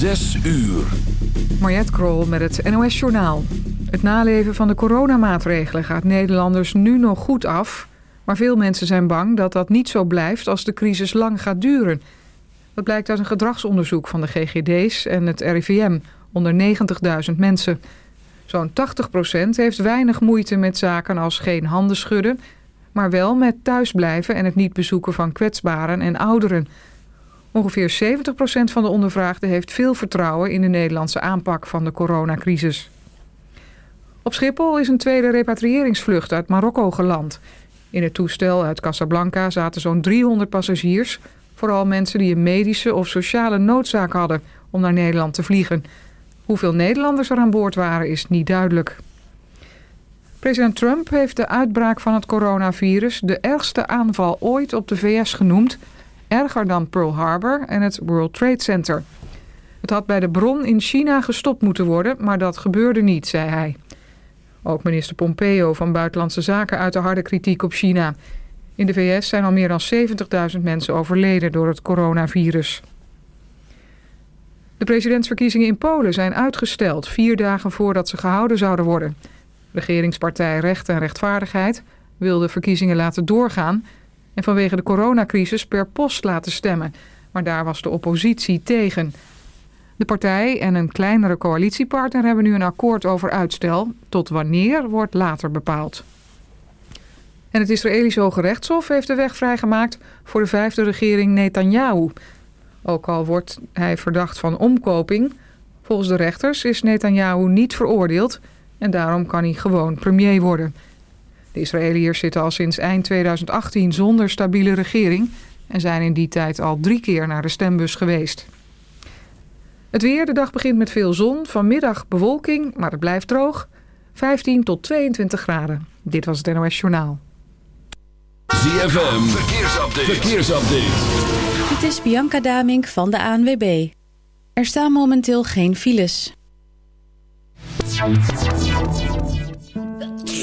Zes uur. Mariette Krol met het NOS Journaal. Het naleven van de coronamaatregelen gaat Nederlanders nu nog goed af... maar veel mensen zijn bang dat dat niet zo blijft als de crisis lang gaat duren. Dat blijkt uit een gedragsonderzoek van de GGD's en het RIVM onder 90.000 mensen. Zo'n 80% heeft weinig moeite met zaken als geen handen schudden... maar wel met thuisblijven en het niet bezoeken van kwetsbaren en ouderen... Ongeveer 70% van de ondervraagden heeft veel vertrouwen in de Nederlandse aanpak van de coronacrisis. Op Schiphol is een tweede repatriëringsvlucht uit Marokko geland. In het toestel uit Casablanca zaten zo'n 300 passagiers... vooral mensen die een medische of sociale noodzaak hadden om naar Nederland te vliegen. Hoeveel Nederlanders er aan boord waren is niet duidelijk. President Trump heeft de uitbraak van het coronavirus... de ergste aanval ooit op de VS genoemd erger dan Pearl Harbor en het World Trade Center. Het had bij de bron in China gestopt moeten worden, maar dat gebeurde niet, zei hij. Ook minister Pompeo van Buitenlandse Zaken uitte harde kritiek op China. In de VS zijn al meer dan 70.000 mensen overleden door het coronavirus. De presidentsverkiezingen in Polen zijn uitgesteld, vier dagen voordat ze gehouden zouden worden. Regeringspartij Recht en Rechtvaardigheid wil de verkiezingen laten doorgaan en vanwege de coronacrisis per post laten stemmen. Maar daar was de oppositie tegen. De partij en een kleinere coalitiepartner hebben nu een akkoord over uitstel. Tot wanneer wordt later bepaald. En het Israëlische Hoge Rechtshof heeft de weg vrijgemaakt voor de vijfde regering Netanyahu. Ook al wordt hij verdacht van omkoping. Volgens de rechters is Netanyahu niet veroordeeld en daarom kan hij gewoon premier worden. De Israëliërs zitten al sinds eind 2018 zonder stabiele regering... en zijn in die tijd al drie keer naar de stembus geweest. Het weer, de dag begint met veel zon. Vanmiddag bewolking, maar het blijft droog. 15 tot 22 graden. Dit was het NOS Journaal. ZFM, verkeersupdate. verkeersupdate. Dit is Bianca Damink van de ANWB. Er staan momenteel geen files.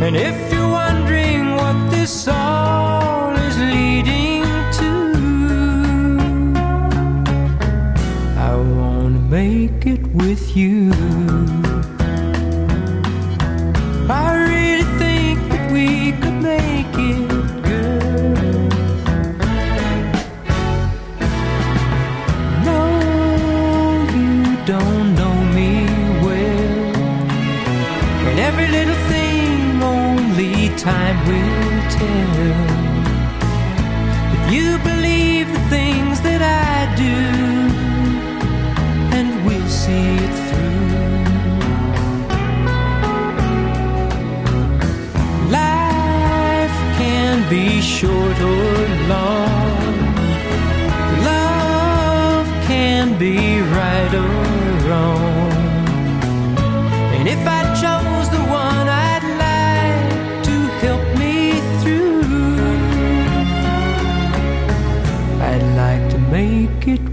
And if you're wondering what this all is leading to, I won't make it with you.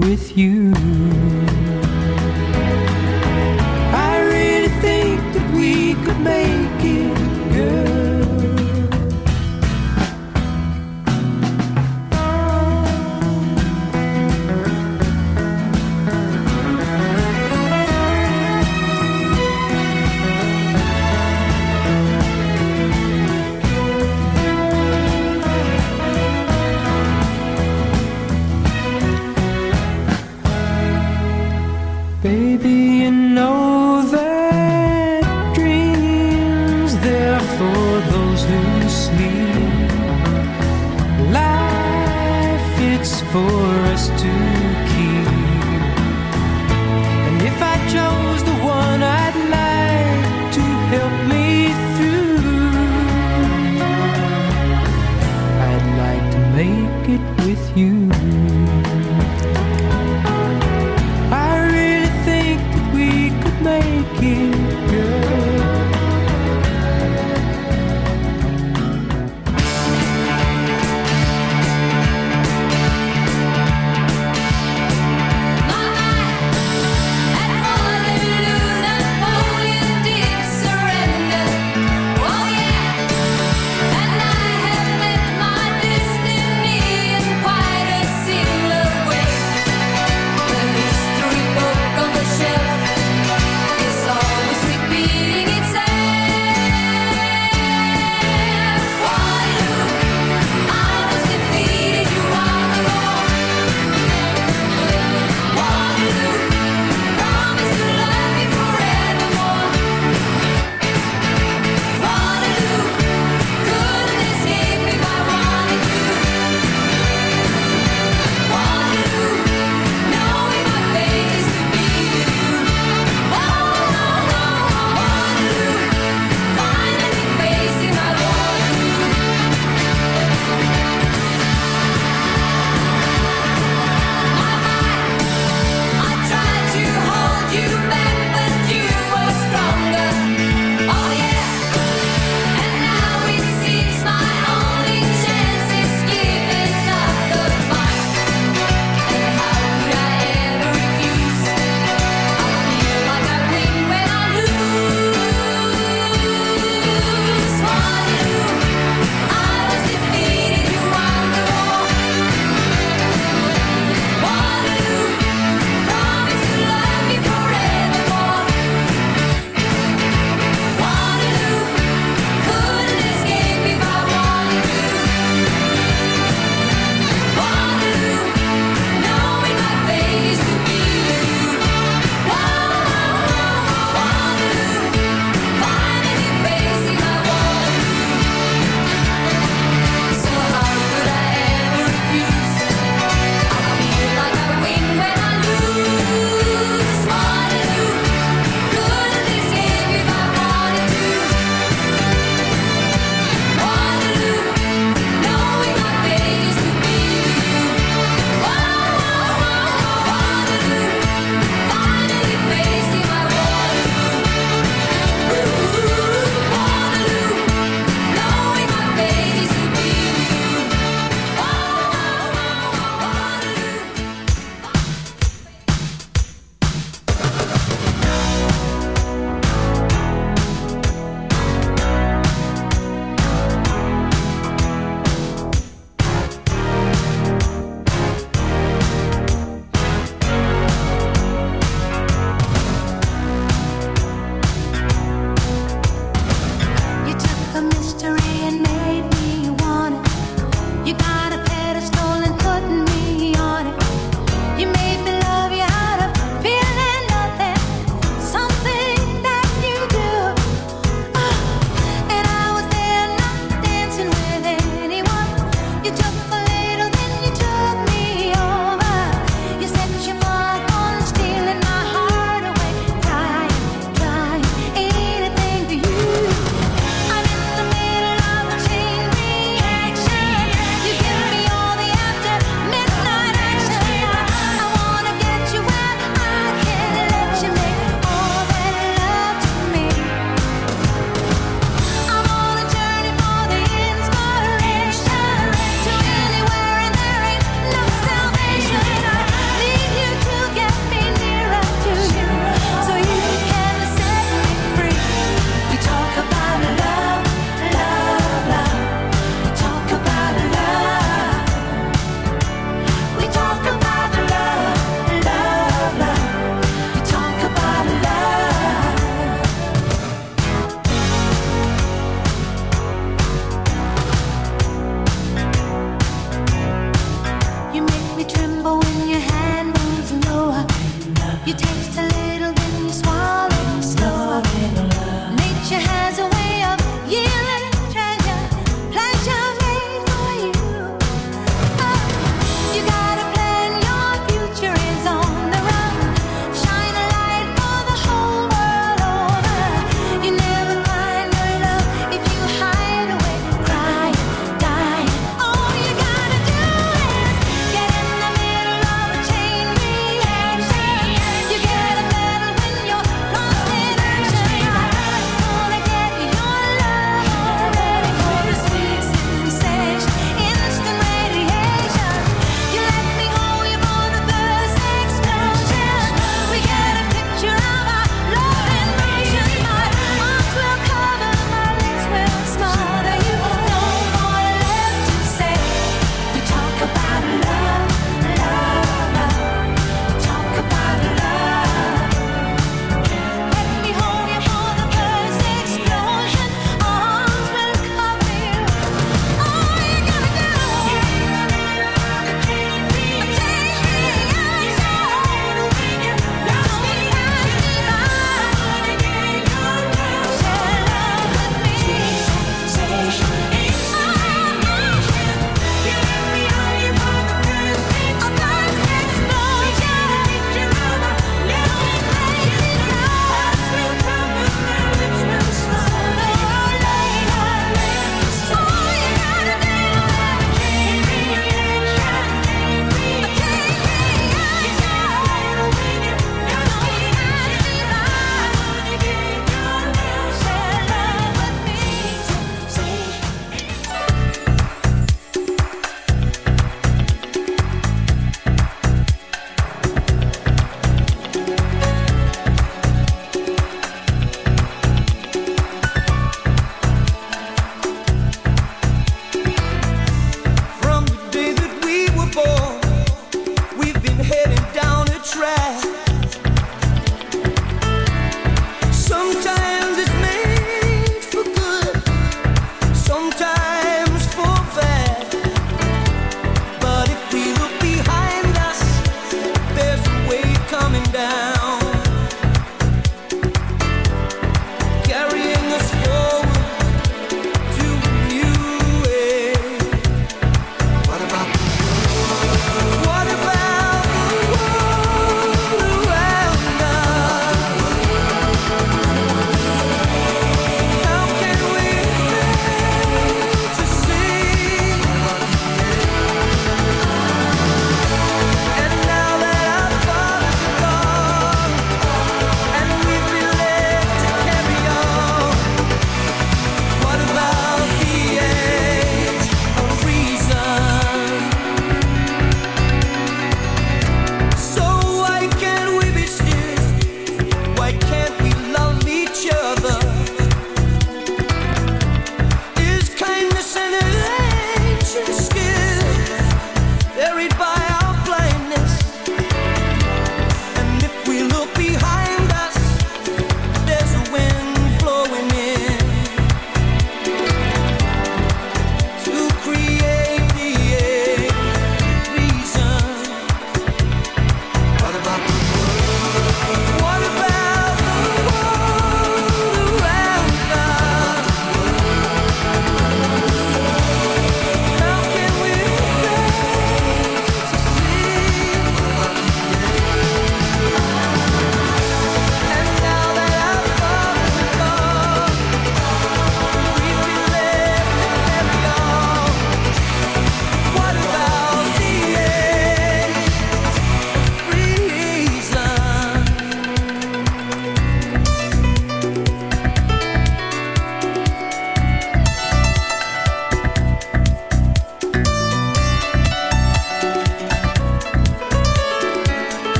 with you.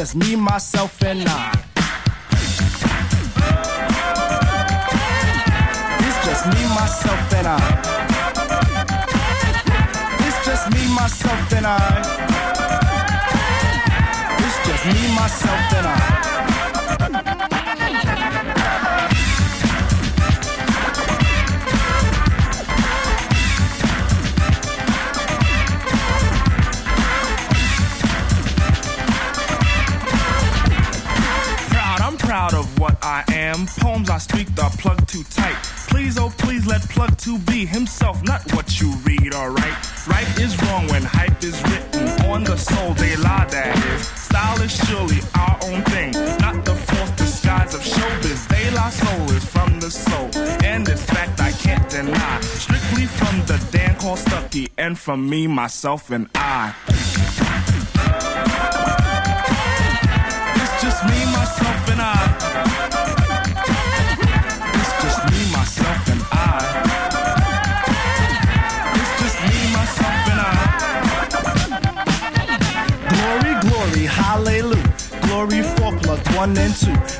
Just me, myself, Right is wrong when hype is written on the soul, they lie, that is. Style is surely our own thing, not the false disguise of showbiz. They lie soul is from the soul, and in fact I can't deny. Strictly from the Dan called Stucky, and from me, myself, and I. It's just me, myself, and I. one and two.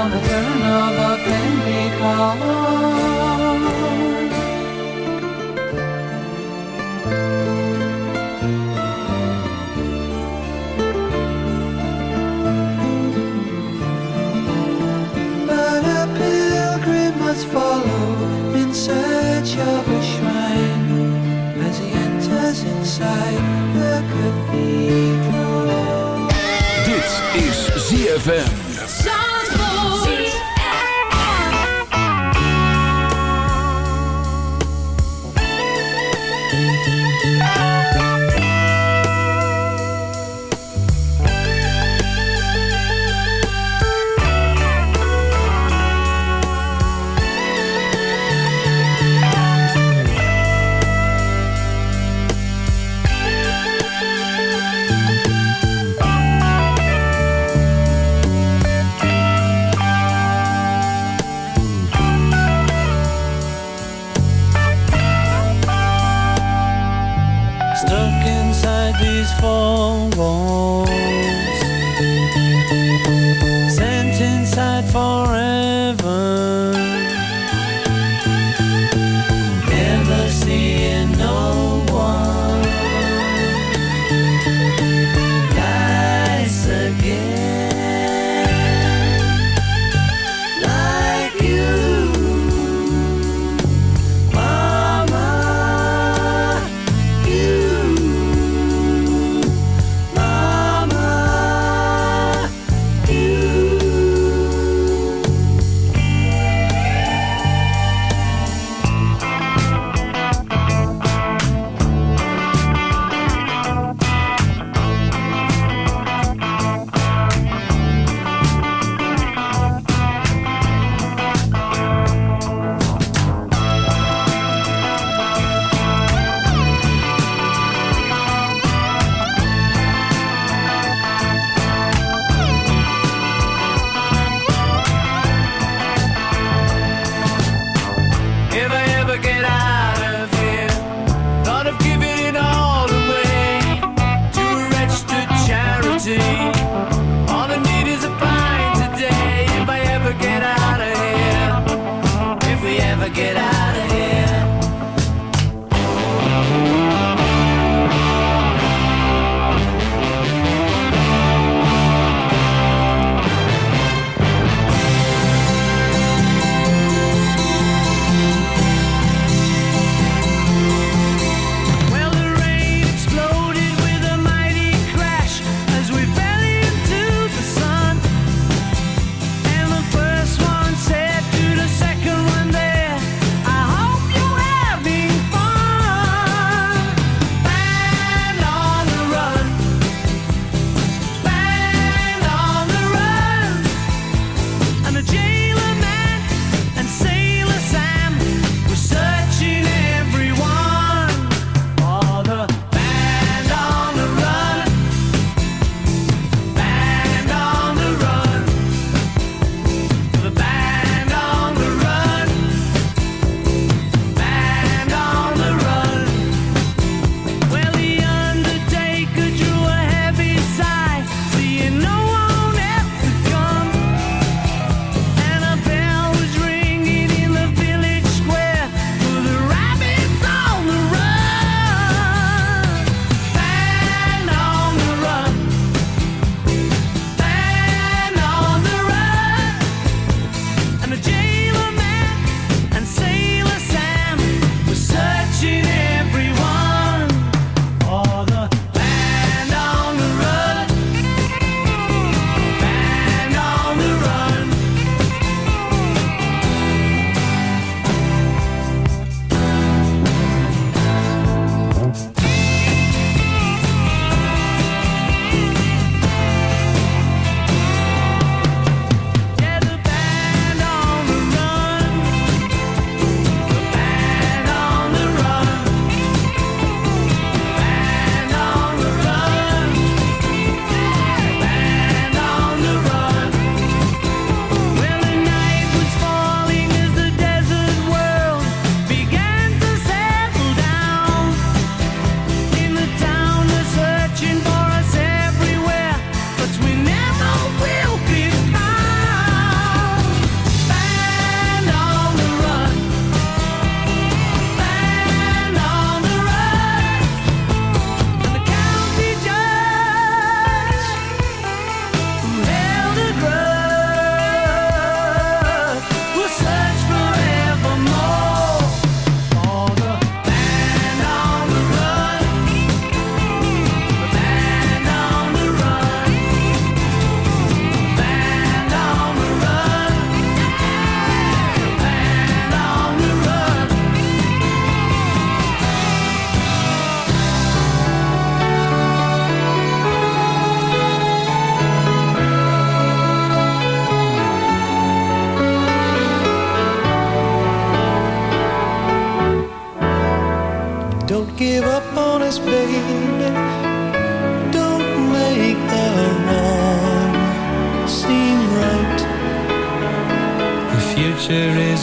But a pilgrim must follow in search of a shrine as he enters inside the cathedral. Dit is ZFM.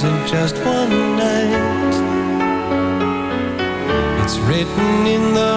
wasn't just one night. It's written in the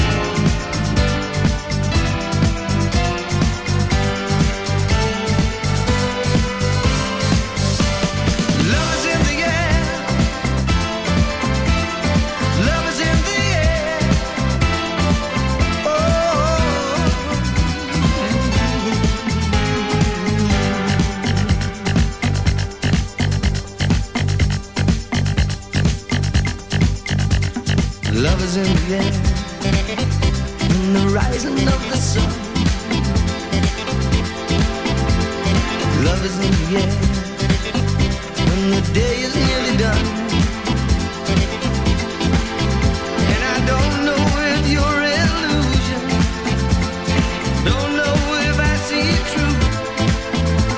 Love is in the air, in the rising of the sun. Love is in the air, when the day is nearly done. And I don't know if you're illusion, don't know if I see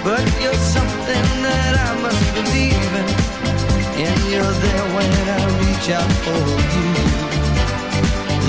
but you're something that I must believe in, and you're there when I reach out for you.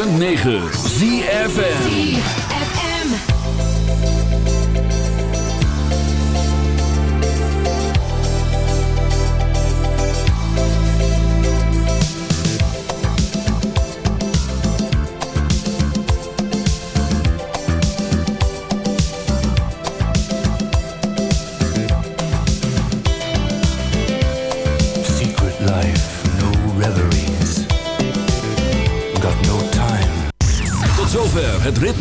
106.9 ZFN